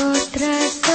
Kau terasa nih